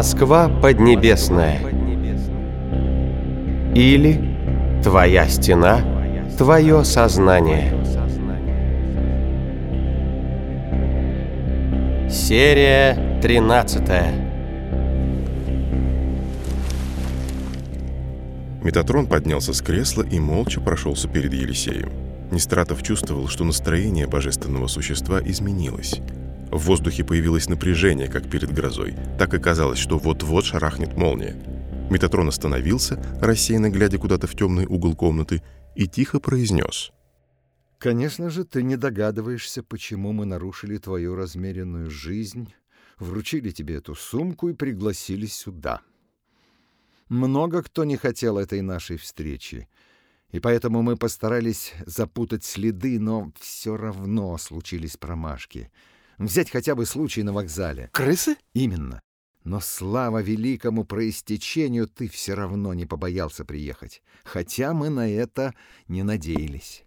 Москва поднебесная. Или Твоя стена, Твое сознание. Серия 13 Метатрон поднялся с кресла и молча прошелся перед Елисеем. Нестратов чувствовал, что настроение божественного существа изменилось. В воздухе появилось напряжение, как перед грозой. Так и казалось, что вот-вот шарахнет молния. Метатрон остановился, рассеянно глядя куда-то в темный угол комнаты, и тихо произнес. «Конечно же, ты не догадываешься, почему мы нарушили твою размеренную жизнь, вручили тебе эту сумку и пригласили сюда. Много кто не хотел этой нашей встречи, и поэтому мы постарались запутать следы, но все равно случились промашки». Взять хотя бы случай на вокзале. Крысы? Именно. Но слава великому проистечению ты все равно не побоялся приехать. Хотя мы на это не надеялись.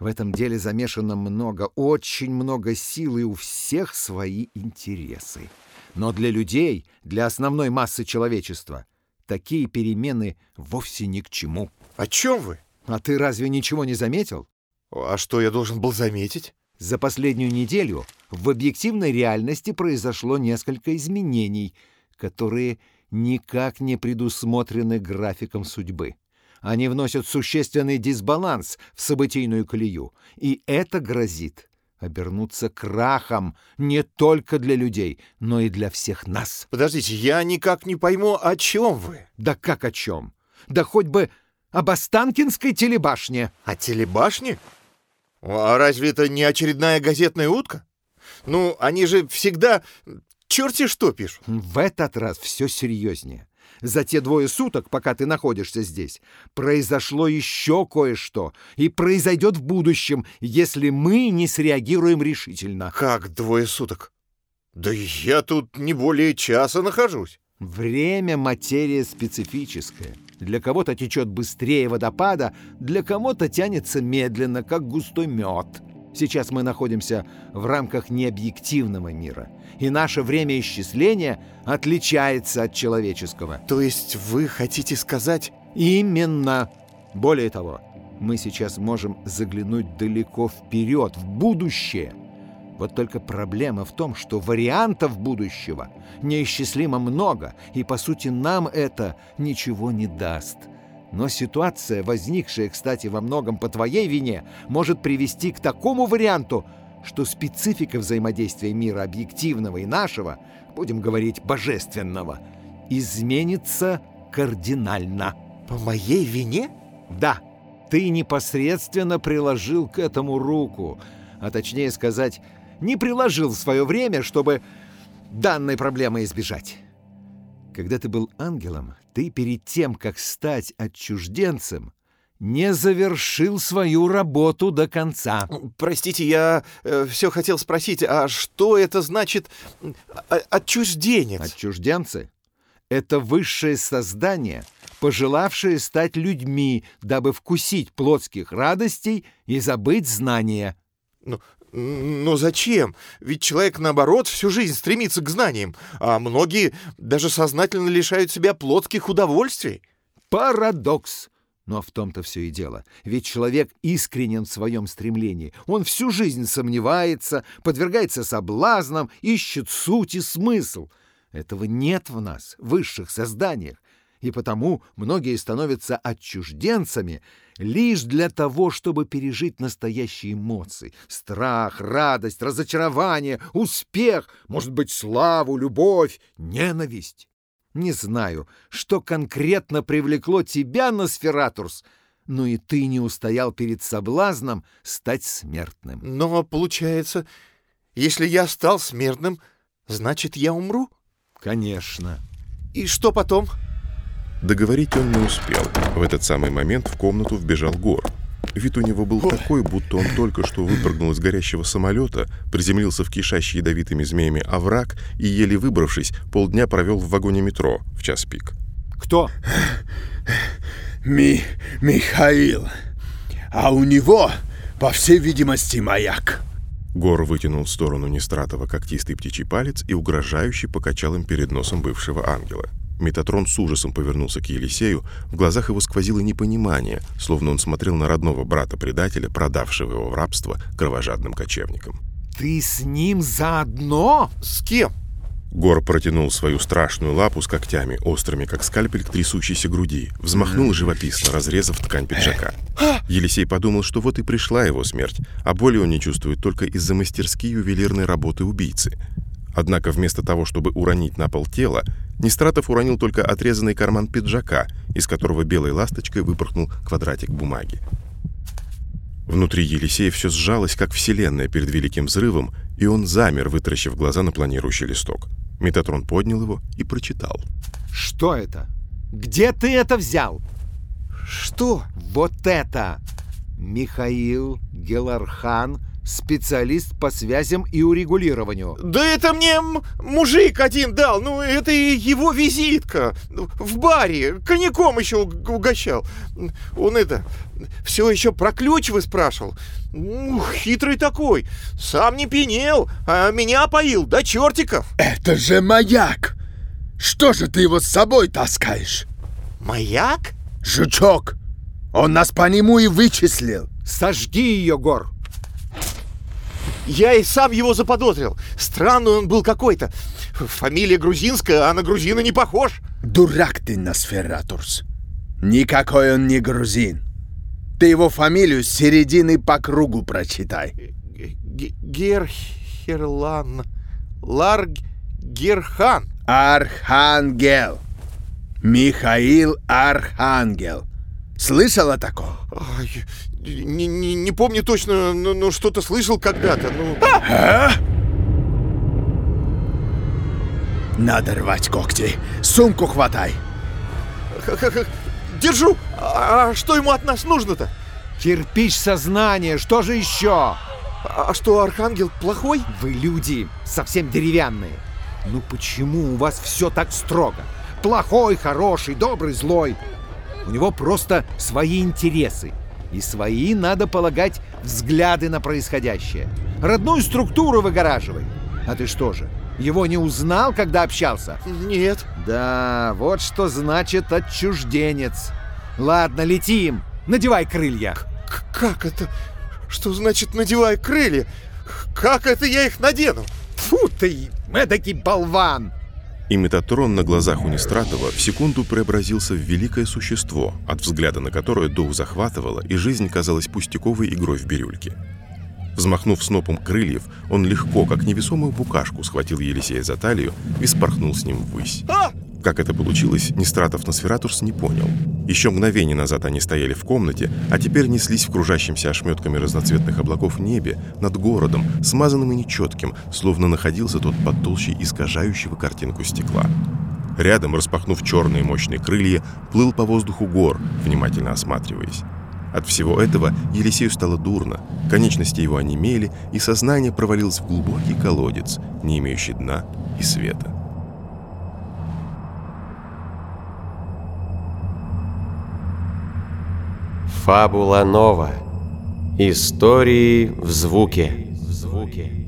В этом деле замешано много, очень много сил, и у всех свои интересы. Но для людей, для основной массы человечества, такие перемены вовсе ни к чему. О чем вы? А ты разве ничего не заметил? А что я должен был заметить? За последнюю неделю в объективной реальности произошло несколько изменений, которые никак не предусмотрены графиком судьбы. Они вносят существенный дисбаланс в событийную колею, и это грозит обернуться крахом не только для людей, но и для всех нас. Подождите, я никак не пойму, о чем вы? Да как о чем? Да хоть бы об Останкинской телебашне. О телебашне? А разве это не очередная газетная утка? Ну, они же всегда черти что пишут. В этот раз все серьезнее. За те двое суток, пока ты находишься здесь, произошло еще кое-что и произойдет в будущем, если мы не среагируем решительно. Как двое суток? Да я тут не более часа нахожусь. Время — материя специфическая. Для кого-то течет быстрее водопада, для кого-то тянется медленно, как густой мед. Сейчас мы находимся в рамках необъективного мира, и наше время исчисления отличается от человеческого. То есть вы хотите сказать... Именно. Более того, мы сейчас можем заглянуть далеко вперед, в будущее. Вот только проблема в том, что вариантов будущего неисчислимо много, и, по сути, нам это ничего не даст. Но ситуация, возникшая, кстати, во многом по твоей вине, может привести к такому варианту, что специфика взаимодействия мира объективного и нашего, будем говорить, божественного, изменится кардинально. По моей вине? Да, ты непосредственно приложил к этому руку, а точнее сказать, не приложил в свое время, чтобы данной проблемы избежать. Когда ты был ангелом, ты перед тем, как стать отчужденцем, не завершил свою работу до конца. Простите, я э, все хотел спросить, а что это значит а, отчужденец? Отчужденцы — это высшее создание, пожелавшее стать людьми, дабы вкусить плотских радостей и забыть знания. Ну, но зачем? Ведь человек, наоборот, всю жизнь стремится к знаниям, а многие даже сознательно лишают себя плотских удовольствий. Парадокс! Но в том-то все и дело. Ведь человек искренен в своем стремлении. Он всю жизнь сомневается, подвергается соблазнам, ищет суть и смысл. Этого нет в нас, высших созданиях и потому многие становятся отчужденцами лишь для того, чтобы пережить настоящие эмоции — страх, радость, разочарование, успех, может быть, славу, любовь, ненависть. Не знаю, что конкретно привлекло тебя на Сфературс, но и ты не устоял перед соблазном стать смертным. Но, получается, если я стал смертным, значит, я умру? Конечно. И что потом? — Договорить он не успел. В этот самый момент в комнату вбежал Гор. Вид у него был такой, будто он только что выпрыгнул из горящего самолета, приземлился в кишащий ядовитыми змеями овраг и, еле выбравшись, полдня провел в вагоне метро в час пик. «Кто?» Ми... Михаил. А у него, по всей видимости, маяк. Гор вытянул в сторону Нестратова когтистый птичий палец и угрожающе покачал им перед носом бывшего ангела. Метатрон с ужасом повернулся к Елисею, в глазах его сквозило непонимание, словно он смотрел на родного брата-предателя, продавшего его в рабство кровожадным кочевникам. Ты с ним заодно? С кем? Гор протянул свою страшную лапу с когтями, острыми, как скальпель к трясущейся груди, взмахнул живописно, разрезав ткань пиджака. Елисей подумал, что вот и пришла его смерть, а боли он не чувствует только из-за мастерски ювелирной работы убийцы. Однако вместо того, чтобы уронить на пол тело, Нестратов уронил только отрезанный карман пиджака, из которого белой ласточкой выпорхнул квадратик бумаги. Внутри Елисея все сжалось, как вселенная перед великим взрывом, и он замер, вытаращив глаза на планирующий листок. Метатрон поднял его и прочитал. Что это? Где ты это взял? Что? Вот это! Михаил Гелархан, специалист по связям и урегулированию. Да это мне мужик один дал, ну это его визитка. В баре, коньяком еще угощал. Он это, все еще про ключ вы спрашивал. Ух, хитрый такой. Сам не пьянел, а меня поил до чертиков. Это же маяк! Что же ты его с собой таскаешь? Маяк? Жучок! Он нас по нему и вычислил. Сожги ее, Гор. Я и сам его заподозрил. Странный он был какой-то. Фамилия грузинская, а на грузина не похож. Дурак ты, Носфературс. Никакой он не грузин. Ты его фамилию с середины по кругу прочитай. Герхерлан. Лар Герхан. Архангел. Михаил Архангел. Слышал о таком? Ай, не, не, не помню точно, но, но что-то слышал когда-то. Ну... А? Надо рвать когти. Сумку хватай. Держу. А что ему от нас нужно-то? Кирпич сознания. Что же еще? А что, Архангел плохой? Вы люди совсем деревянные. Ну почему у вас все так строго? Плохой, хороший, добрый, злой. У него просто свои интересы. И свои, надо полагать, взгляды на происходящее. Родную структуру выгораживай. А ты что же, его не узнал, когда общался? Нет. Да, вот что значит отчужденец. Ладно, летим. Надевай крылья. К как это? Что значит надевай крылья? Как это я их надену? Фу ты, эдакий болван! И Метатрон на глазах у Нестратова в секунду преобразился в великое существо, от взгляда на которое дух захватывало, и жизнь казалась пустяковой игрой в бирюльке. Взмахнув снопом крыльев, он легко, как невесомую букашку, схватил Елисея за талию и спорхнул с ним ввысь. А! Как это получилось, Нестратов Носфературс не понял. Еще мгновение назад они стояли в комнате, а теперь неслись в кружащимся ошметками разноцветных облаков небе над городом, смазанным и нечетким, словно находился тот под толщей искажающего картинку стекла. Рядом, распахнув черные мощные крылья, плыл по воздуху гор, внимательно осматриваясь. От всего этого Елисею стало дурно, конечности его онемели, и сознание провалилось в глубокий колодец, не имеющий дна и света. Фабула нова. Истории в звуке. В звуке.